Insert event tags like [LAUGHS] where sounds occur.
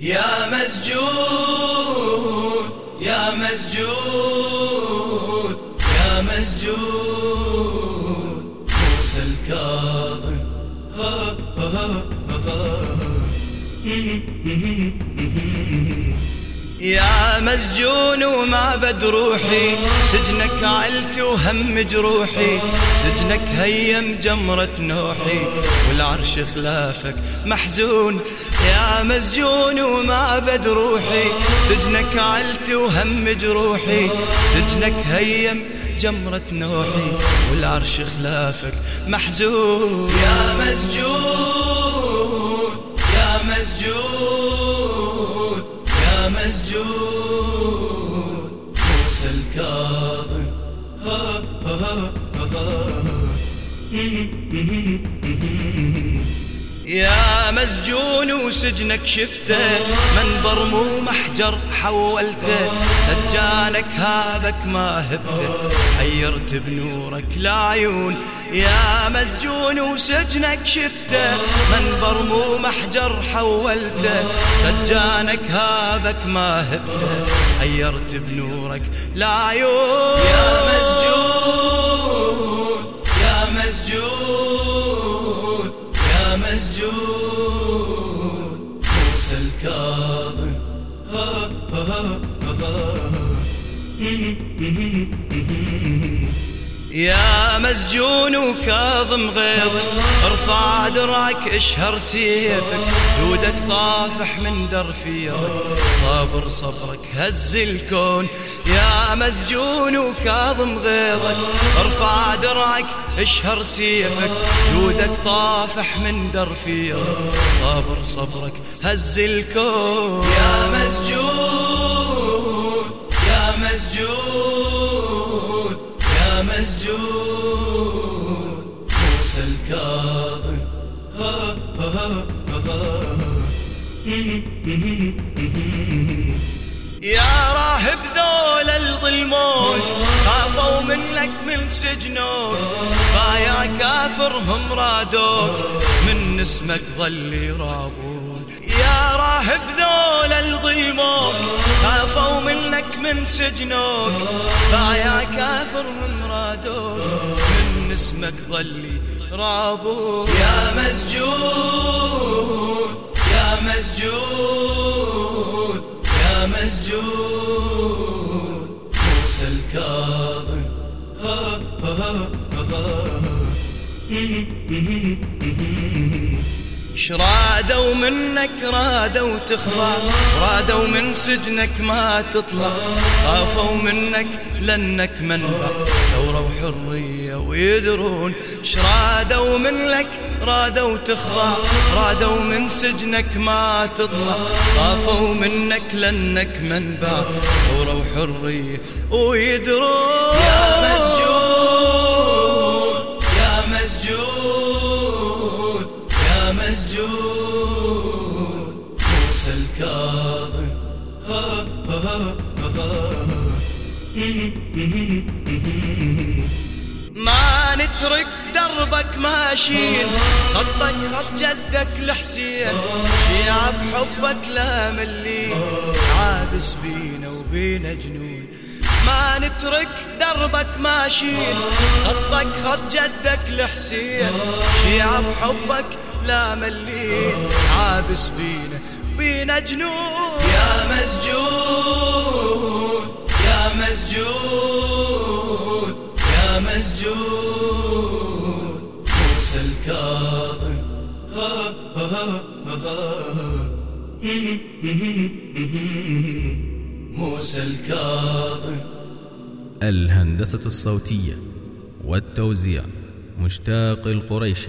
يا مسجون يا مسجون يا مسجون موسى الكاظم. يا مسجون وما بدروحي سجنك عيلتي وهم جروحي سجنك هيم جمرة نوحي والعرش خلافك محزون. يا مسجون وما بدروحي سجنك عيلتي وهم جروحي سجنك هيم جمرة نوحي والعرش خلافك محزون. يا مسجون يا مسجون. الكاظم ها ها ها. [LAUGHS] يا مسجون وسجنك شفته منبر مو محجر حولته سجانك هابك ما هبته حيرت بنورك العيون. يا مسجون وسجنك شفته منبر مو محجر حولته سجانك هابك ما هبته حيرت بنورك العيون. يا مسجون يا مسجون. يا مسجون وكاظم غيظك ارفع درعك اشهر سيفك. جودك طافح من درفيرك صابر صبرك هز الكون. يا مسجون وكاظم غيظك ارفع درعك اشهر سيفك. جودك طافح من درفيرك صابر صبرك هز الكون. يا مسجون يا مسجون مسجون موسى الكاظم. يا راهب ذول الظلمون خافوا منك من سجنون. فيا كافرهم رادوك من اسمك ظل يرابون يا راهب ذول الظلمون منك من سجنوك. فيا كافرهم رادوك. من اسمك ظلي رابوك. يا مسجون يا مسجون يا مسجون. موسى الكاظم. ها ها ها. [LAUGHS] شرادوا منك رادوا تخضع رادوا من سجنك ما تطلع خافوا منك لأنك منبع. ثورة وحرية ويدرون. شرادوا منك؟ رادوا تخضع رادوا من سجنك ما تطلع خافوا منك لأنك منبع. ثورة وحرية ويدرون. يا مسجون ما نترك دربك ماشيين. خطك خط جدك الحسين. شيعة بحبك لا ملين عابس بينا وبينا جنون. ما نترك دربك ماشيين. خطك خط جدك الحسين. شيعة بحبك لا ملين عابس بينا بينا جنون. يا مسجون يا مسجون يا مسجون. موسى الكاظم. موسى الكاظم. الهندسة الصوتية والتوزيع مشتاق القريشي